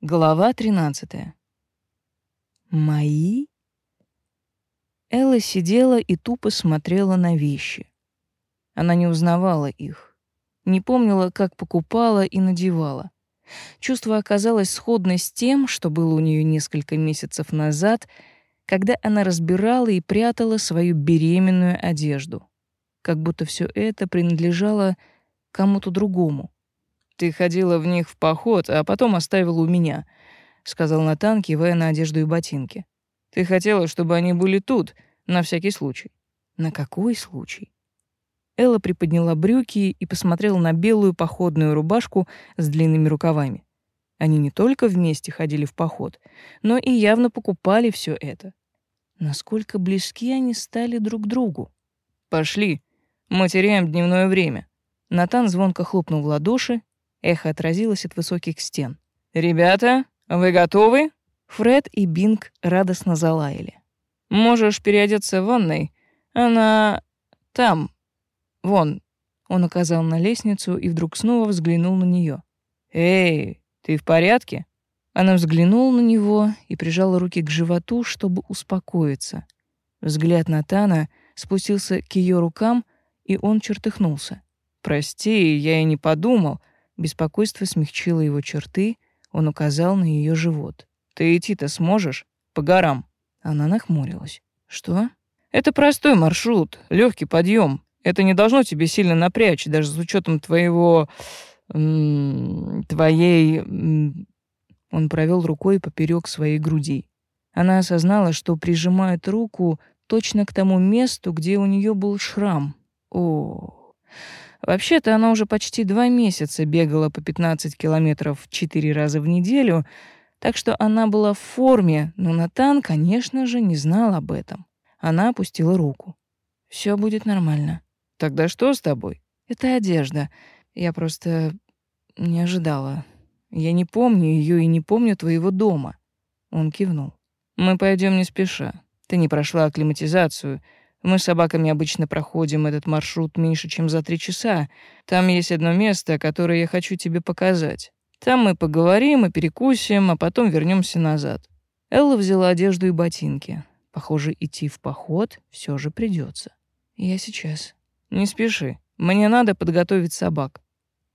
Глава 13. Мои? Элла сидела и тупо смотрела на вещи. Она не узнавала их, не помнила, как покупала и надевала. Чувство оказалось сходно с тем, что было у нее несколько месяцев назад, когда она разбирала и прятала свою беременную одежду. Как будто все это принадлежало кому-то другому. Ты ходила в них в поход, а потом оставила у меня, сказал Натан, кивая на одежду и ботинки. Ты хотела, чтобы они были тут, на всякий случай. На какой случай? Элла приподняла брюки и посмотрела на белую походную рубашку с длинными рукавами. Они не только вместе ходили в поход, но и явно покупали все это. Насколько близки они стали друг другу. Пошли, мы теряем дневное время. Натан звонко хлопнул в ладоши, Эхо отразилось от высоких стен. «Ребята, вы готовы?» Фред и Бинг радостно залаяли. «Можешь переодеться в ванной. Она там. Вон». Он указал на лестницу и вдруг снова взглянул на нее. «Эй, ты в порядке?» Она взглянула на него и прижала руки к животу, чтобы успокоиться. Взгляд Натана спустился к ее рукам, и он чертыхнулся. «Прости, я и не подумал. Беспокойство смягчило его черты, он указал на ее живот. «Ты идти-то сможешь? По горам?» Она нахмурилась. «Что?» «Это простой маршрут, легкий подъем. Это не должно тебе сильно напрячь, даже с учетом твоего... твоей...» Он провел рукой поперек своей груди. Она осознала, что прижимает руку точно к тому месту, где у нее был шрам. О, Вообще-то она уже почти два месяца бегала по 15 километров четыре раза в неделю, так что она была в форме, но Натан, конечно же, не знал об этом. Она опустила руку. Все будет нормально. Тогда что с тобой? Это одежда. Я просто не ожидала. Я не помню ее и не помню твоего дома. Он кивнул. Мы пойдем не спеша. Ты не прошла акклиматизацию. Мы с собаками обычно проходим этот маршрут меньше, чем за три часа. Там есть одно место, которое я хочу тебе показать. Там мы поговорим и перекусим, а потом вернемся назад. Элла взяла одежду и ботинки. Похоже, идти в поход все же придется. Я сейчас. Не спеши. Мне надо подготовить собак.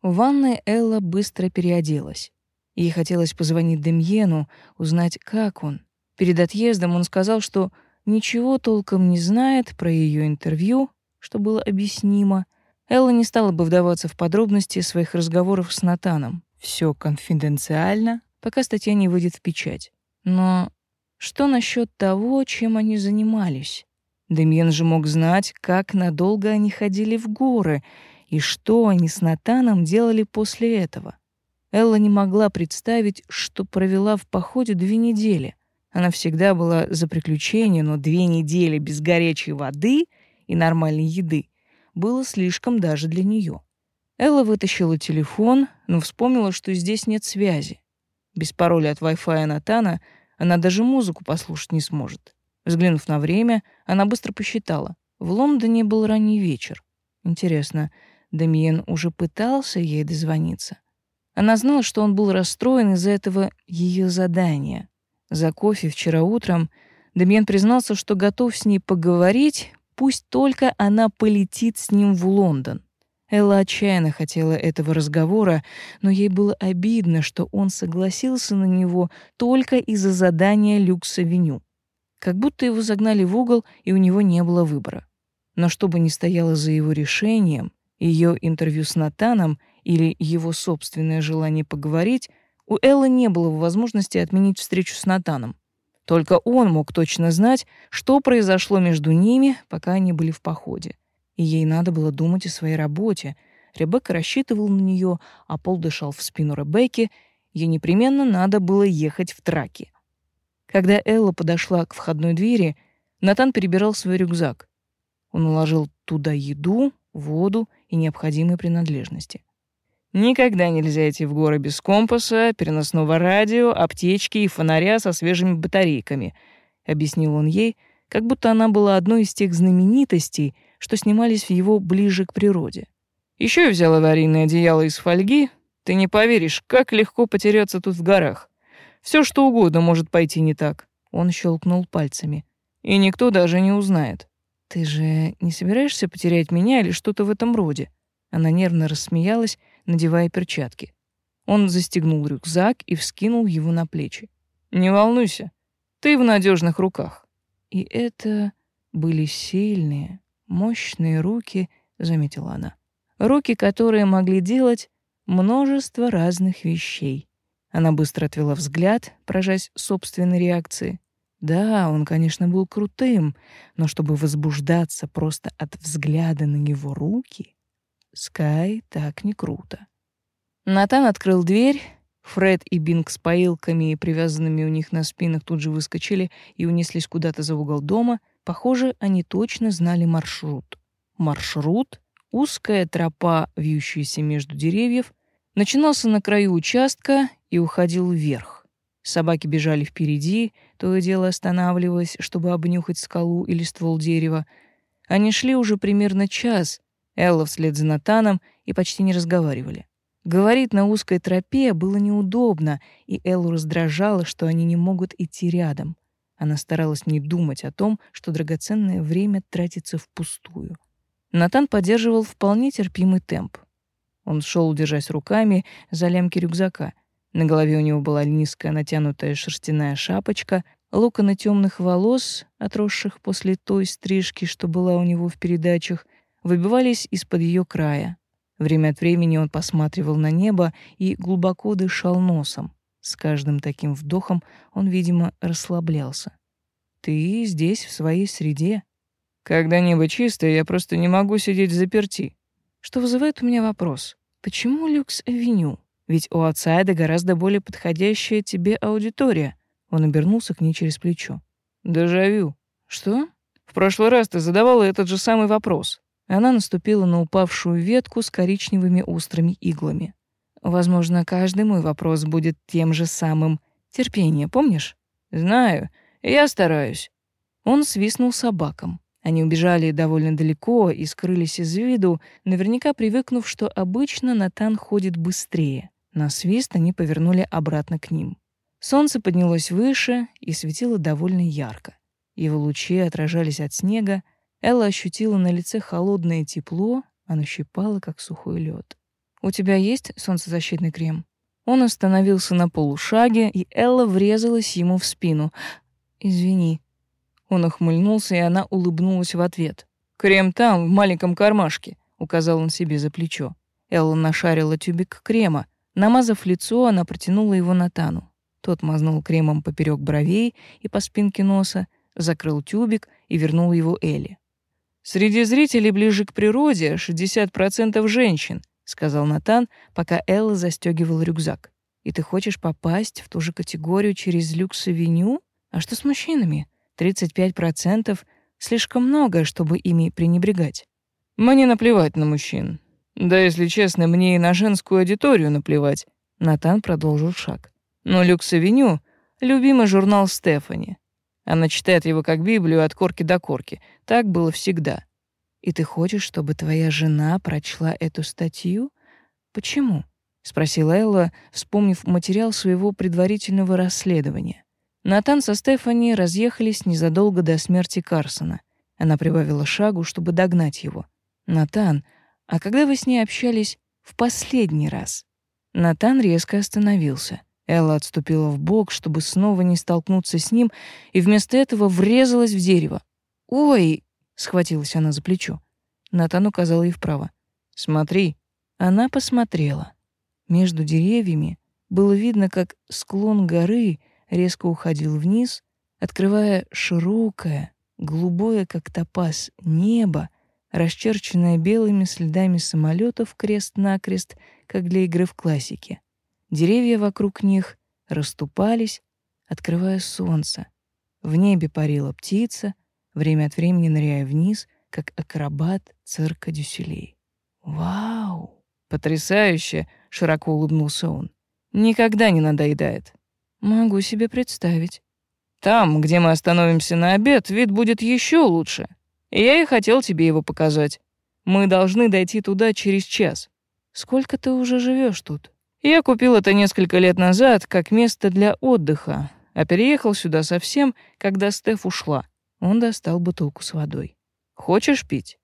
В ванной Элла быстро переоделась. Ей хотелось позвонить Демьену, узнать, как он. Перед отъездом он сказал, что ничего толком не знает про ее интервью, что было объяснимо. Элла не стала бы вдаваться в подробности своих разговоров с Натаном. Все конфиденциально, пока статья не выйдет в печать. Но что насчет того, чем они занимались? Демьен же мог знать, как надолго они ходили в горы и что они с Натаном делали после этого. Элла не могла представить, что провела в походе две недели — она всегда была за приключения, но две недели без горячей воды и нормальной еды было слишком даже для нее. Элла вытащила телефон, но вспомнила, что здесь нет связи. Без пароля от Wi-Fi Натана она даже музыку послушать не сможет. Взглянув на время, она быстро посчитала. В Лондоне был ранний вечер. Интересно, Демьен уже пытался ей дозвониться? Она знала, что он был расстроен из-за этого ее задания. За кофе вчера утром Демьян признался, что готов с ней поговорить, пусть только она полетит с ним в Лондон. Элла отчаянно хотела этого разговора, но ей было обидно, что он согласился на него только из-за задания люкс-авеню. Как будто его загнали в угол, и у него не было выбора. Но что бы ни стояло за его решением, ее интервью с Натаном или его собственное желание поговорить, у Эллы не было возможности отменить встречу с Натаном. Только он мог точно знать, что произошло между ними, пока они были в походе. И ей надо было думать о своей работе. Ребекка рассчитывала на нее, а Пол дышал в спину Ребекки. Ей непременно надо было ехать в траке. Когда Элла подошла к входной двери, Натан перебирал свой рюкзак. Он уложил туда еду, воду и необходимые принадлежности. Никогда нельзя идти в горы без компаса, переносного радио, аптечки и фонаря со свежими батарейками, объяснил он ей, как будто она была одной из тех знаменитостей, что снимались в его ближе к природе. Еще я взял аварийное одеяло из фольги. Ты не поверишь, как легко потеряться тут в горах. Все что угодно может пойти не так. Он щелкнул пальцами. И никто даже не узнает. Ты же не собираешься потерять меня или что-то в этом роде? Она нервно рассмеялась, надевая перчатки. Он застегнул рюкзак и вскинул его на плечи. Не волнуйся, ты в надежных руках. И это были сильные, мощные руки, заметила она. Руки, которые могли делать множество разных вещей. Она быстро отвела взгляд, поражаясь собственной реакции. Да, он, конечно, был крутым, но чтобы возбуждаться просто от взгляда на его руки, Скай так не круто. Натан открыл дверь. Фред и Бинг с поилками, привязанными у них на спинах, тут же выскочили и унеслись куда-то за угол дома. Похоже, они точно знали маршрут. Маршрут — узкая тропа, вьющаяся между деревьев, начинался на краю участка и уходил вверх. Собаки бежали впереди, то и дело останавливаясь, чтобы обнюхать скалу или ствол дерева. Они шли уже примерно час, Элла вслед за Натаном и почти не разговаривали. Говорить на узкой тропе было неудобно, и Эллу раздражало, что они не могут идти рядом. Она старалась не думать о том, что драгоценное время тратится впустую. Натан поддерживал вполне терпимый темп. Он шел, держась руками за лямки рюкзака. На голове у него была низкая натянутая шерстяная шапочка, локоны темных волос, отросших после той стрижки, что была у него в передачах, выбивались из-под ее края. Время от времени он посматривал на небо и глубоко дышал носом. С каждым таким вдохом он, видимо, расслаблялся. «Ты здесь, в своей среде. Когда небо чистое, я просто не могу сидеть заперти. Что вызывает у меня вопрос. Почему Люкс-авеню? Ведь у аутсайда гораздо более подходящая тебе аудитория». Он обернулся к ней через плечо. «Дежавю». «Что?» «В прошлый раз ты задавала этот же самый вопрос. Она наступила на упавшую ветку с коричневыми острыми иглами. Возможно, каждый мой вопрос будет тем же самым. Терпение, помнишь? Знаю. Я стараюсь. Он свистнул собакам. Они убежали довольно далеко и скрылись из виду, наверняка привыкнув, что обычно Натан ходит быстрее. На свист они повернули обратно к ним. Солнце поднялось выше и светило довольно ярко. Его лучи отражались от снега, Элла ощутила на лице холодное тепло, оно щипало, как сухой лед. «У тебя есть солнцезащитный крем?» Он остановился на полушаге, и Элла врезалась ему в спину. «Извини». Он охмыльнулся, и она улыбнулась в ответ. «Крем там, в маленьком кармашке», — указал он себе за плечо. Элла нашарила тюбик крема. Намазав лицо, она протянула его Натану. Тот мазнул кремом поперек бровей и по спинке носа, закрыл тюбик и вернул его Элли. Среди зрителей ближе к природе 60% женщин, сказал Натан, пока Элла застегивала рюкзак. И ты хочешь попасть в ту же категорию через люкс-авеню? А что с мужчинами? 35% слишком много, чтобы ими пренебрегать. Мне наплевать на мужчин. Да, если честно, мне и на женскую аудиторию наплевать. Натан продолжил шаг. Но люкс-авеню — любимый журнал Стефани. Она читает его как Библию от корки до корки. Так было всегда. И ты хочешь, чтобы твоя жена прочла эту статью? Почему? спросила Элла, вспомнив материал своего предварительного расследования. Натан со Стефани разъехались незадолго до смерти Карсона. Она прибавила шагу, чтобы догнать его. Натан, а когда вы с ней общались в последний раз? Натан резко остановился. Элла отступила в бок, чтобы снова не столкнуться с ним, и вместо этого врезалась в дерево. «Ой!» — схватилась она за плечо. Натан указал ей вправо. «Смотри». Она посмотрела. Между деревьями было видно, как склон горы резко уходил вниз, открывая широкое, голубое, как топаз, небо, расчерченное белыми следами самолетов крест-накрест, как для игры в классике. Деревья вокруг них расступались, открывая солнце. В небе парила птица, время от времени ныряя вниз, как акробат цирка Дюсселей. «Вау! Потрясающе!» — широко улыбнулся он. «Никогда не надоедает». «Могу себе представить». «Там, где мы остановимся на обед, вид будет еще лучше. Я и хотел тебе его показать. Мы должны дойти туда через час». «Сколько ты уже живешь тут?» Я купил это несколько лет назад как место для отдыха, а переехал сюда совсем, когда Стеф ушла. Он достал бутылку с водой. Хочешь пить?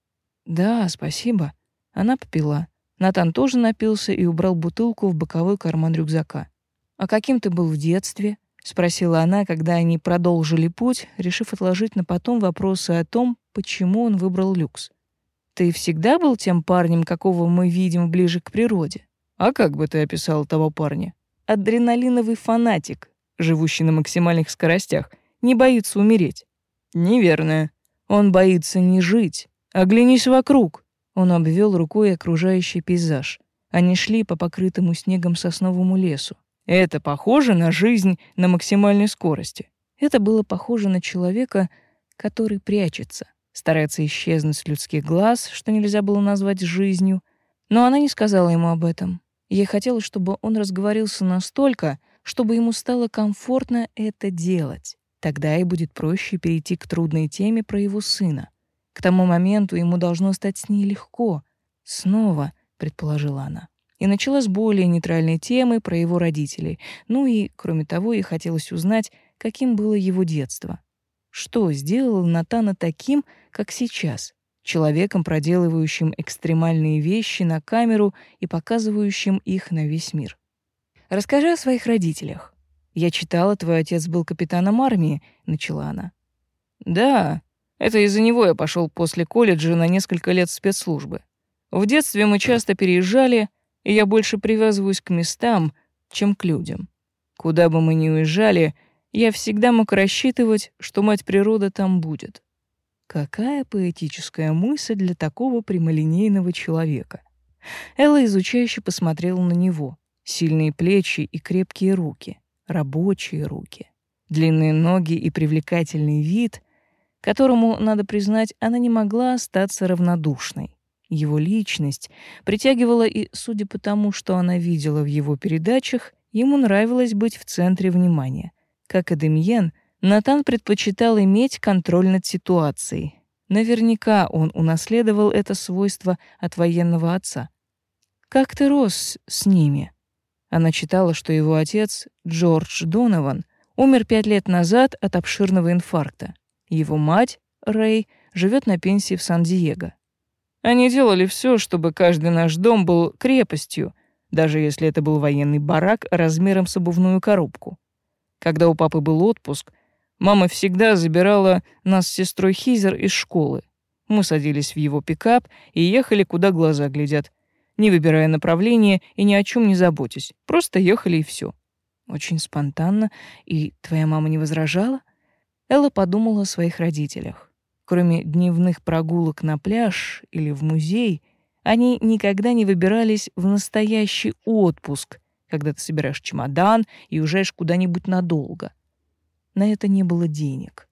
Да, спасибо. Она попила. Натан тоже напился и убрал бутылку в боковой карман рюкзака. А каким ты был в детстве? спросила она, когда они продолжили путь, решив отложить на потом вопросы о том, почему он выбрал люкс. Ты всегда был тем парнем, какого мы видим ближе к природе? А как бы ты описал того парня? Адреналиновый фанатик, живущий на максимальных скоростях, не боится умереть. Неверно. Он боится не жить. Оглянись вокруг. Он обвел рукой окружающий пейзаж. Они шли по покрытому снегом сосновому лесу. Это похоже на жизнь на максимальной скорости. Это было похоже на человека, который прячется, старается исчезнуть с людских глаз, что нельзя было назвать жизнью. Но она не сказала ему об этом. Ей хотелось, чтобы он разговорился настолько, чтобы ему стало комфортно это делать. Тогда и будет проще перейти к трудной теме про его сына. К тому моменту ему должно стать с ней легко. Снова, предположила она и начала с более нейтральной темы про его родителей. Ну и, кроме того, ей хотелось узнать, каким было его детство. Что сделало Натана таким, как сейчас? Человеком, проделывающим экстремальные вещи на камеру и показывающим их на весь мир. «Расскажи о своих родителях. Я читала, твой отец был капитаном армии», — начала она. «Да, это из-за него я пошел после колледжа на несколько лет спецслужбы. В детстве мы часто переезжали, и я больше привязываюсь к местам, чем к людям. Куда бы мы ни уезжали, я всегда мог рассчитывать, что мать природа там будет. Какая поэтическая мысль для такого прямолинейного человека. Элла изучающе посмотрела на него. Сильные плечи и крепкие руки, рабочие руки, длинные ноги и привлекательный вид, которому, надо признать, она не могла остаться равнодушной. Его личность притягивала и, судя по тому, что она видела в его передачах, ему нравилось быть в центре внимания. Как и Демьен, Натан предпочитал иметь контроль над ситуацией. Наверняка он унаследовал это свойство от военного отца. «Как ты рос с ними?» Она читала, что его отец, Джордж Донован, умер пять лет назад от обширного инфаркта. Его мать, Рэй, живет на пенсии в Сан-Диего. Они делали все, чтобы каждый наш дом был крепостью, даже если это был военный барак размером с обувную коробку. Когда у папы был отпуск, мама всегда забирала нас с сестрой Хизер из школы. Мы садились в его пикап и ехали, куда глаза глядят, не выбирая направление и ни о чем не заботясь. Просто ехали и все. Очень спонтанно. И твоя мама не возражала? Элла подумала о своих родителях. Кроме дневных прогулок на пляж или в музей, они никогда не выбирались в настоящий отпуск, когда ты собираешь чемодан и уезжаешь куда-нибудь надолго. На это не было денег.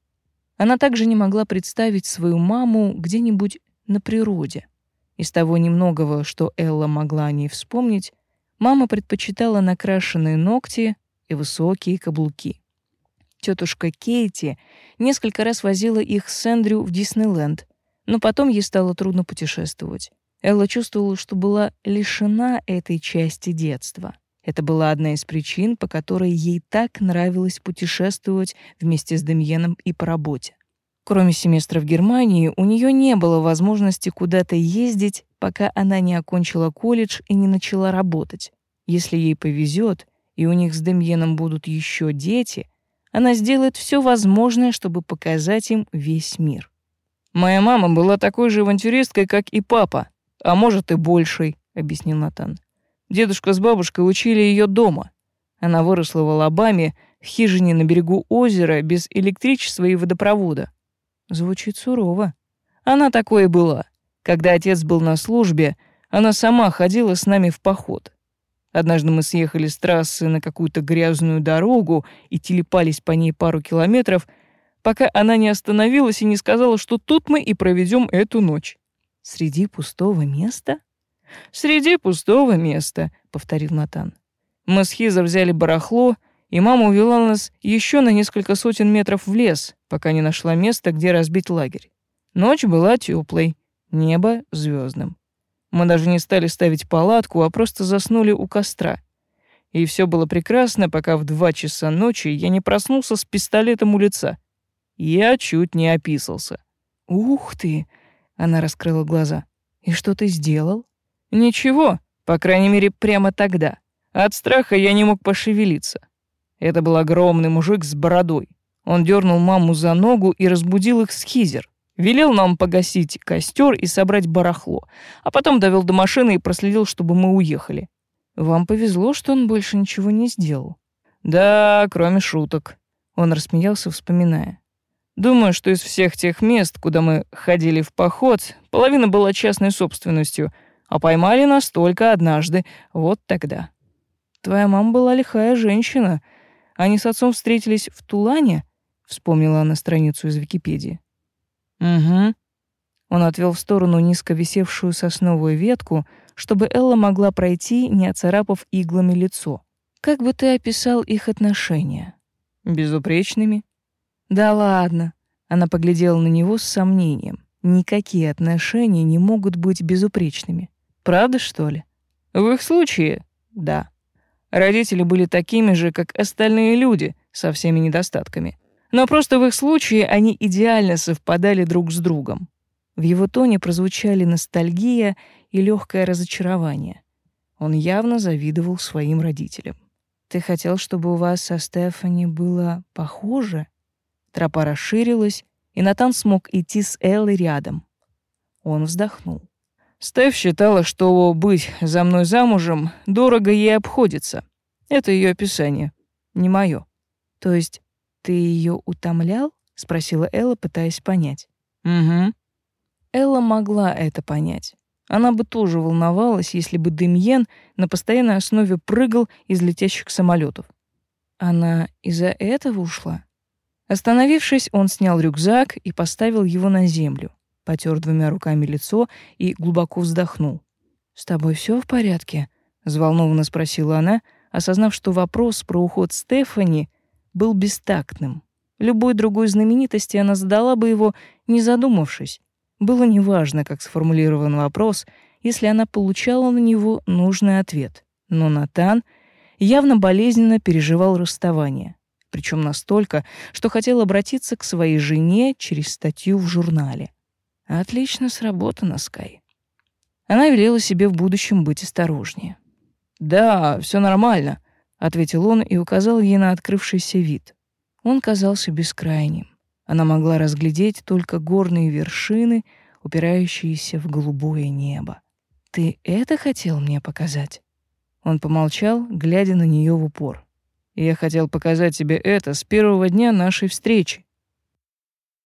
Она также не могла представить свою маму где-нибудь на природе. Из того немногого, что Элла могла о ней вспомнить, мама предпочитала накрашенные ногти и высокие каблуки. Тетушка Кейти несколько раз возила их с Эндрю в Диснейленд, но потом ей стало трудно путешествовать. Элла чувствовала, что была лишена этой части детства. Это была одна из причин, по которой ей так нравилось путешествовать вместе с Демьеном и по работе. Кроме семестра в Германии, у нее не было возможности куда-то ездить, пока она не окончила колледж и не начала работать. Если ей повезет, и у них с Демьеном будут еще дети — она сделает все возможное, чтобы показать им весь мир. «Моя мама была такой же авантюристкой, как и папа, а может и большей», — объяснил Натан. «Дедушка с бабушкой учили ее дома. Она выросла в Алабаме, в хижине на берегу озера, без электричества и водопровода. Звучит сурово. Она такой и была. Когда отец был на службе, она сама ходила с нами в поход. Однажды мы съехали с трассы на какую-то грязную дорогу и телепались по ней пару километров, пока она не остановилась и не сказала, что тут мы и проведем эту ночь. Среди пустого места? Среди пустого места, повторил Натан. Мы с Хизер взяли барахло, и мама увела нас еще на несколько сотен метров в лес, пока не нашла места, где разбить лагерь. Ночь была теплой, небо звездным. Мы даже не стали ставить палатку, а просто заснули у костра. И все было прекрасно, пока в два часа ночи я не проснулся с пистолетом у лица. Я чуть не описался. «Ух ты!» — она раскрыла глаза. «И что ты сделал?» «Ничего, по крайней мере, прямо тогда. От страха я не мог пошевелиться. Это был огромный мужик с бородой. Он дернул маму за ногу и разбудил их с хизер. Велел нам погасить костер и собрать барахло, а потом довел до машины и проследил, чтобы мы уехали. Вам повезло, что он больше ничего не сделал. Да, кроме шуток. Он рассмеялся, вспоминая. Думаю, что из всех тех мест, куда мы ходили в поход, половина была частной собственностью, а поймали нас только однажды, вот тогда. Твоя мама была лихая женщина. Они с отцом встретились в Тулане, вспомнила она страницу из Википедии. Угу. Он отвел в сторону низко висевшую сосновую ветку, чтобы Элла могла пройти, не оцарапав иглами лицо. Как бы ты описал их отношения? Безупречными. Да ладно. Она поглядела на него с сомнением. Никакие отношения не могут быть безупречными. Правда, что ли? В их случае, да. Родители были такими же, как остальные люди, со всеми недостатками. Но просто в их случае они идеально совпадали друг с другом. В его тоне прозвучали ностальгия и легкое разочарование. Он явно завидовал своим родителям. «Ты хотел, чтобы у вас со Стефани было похоже?» Тропа расширилась, и Натан смог идти с Эллой рядом. Он вздохнул. Стеф считала, что быть за мной замужем дорого ей обходится. Это ее описание, не мое. То есть ты ее утомлял? спросила Элла, пытаясь понять. Угу. Элла могла это понять. Она бы тоже волновалась, если бы Демьен на постоянной основе прыгал из летящих самолетов. Она из-за этого ушла? Остановившись, он снял рюкзак и поставил его на землю, потер двумя руками лицо и глубоко вздохнул. «С тобой все в порядке?» — взволнованно спросила она, осознав, что вопрос про уход Стефани был бестактным. Любой другой знаменитости она задала бы его, не задумавшись. Было неважно, как сформулирован вопрос, если она получала на него нужный ответ. Но Натан явно болезненно переживал расставание, причем настолько, что хотел обратиться к своей жене через статью в журнале. Отлично сработано, Скай. Она велела себе в будущем быть осторожнее. «Да, все нормально», — ответил он и указал ей на открывшийся вид. Он казался бескрайним. Она могла разглядеть только горные вершины, упирающиеся в голубое небо. «Ты это хотел мне показать?» Он помолчал, глядя на нее в упор. «Я хотел показать тебе это с первого дня нашей встречи.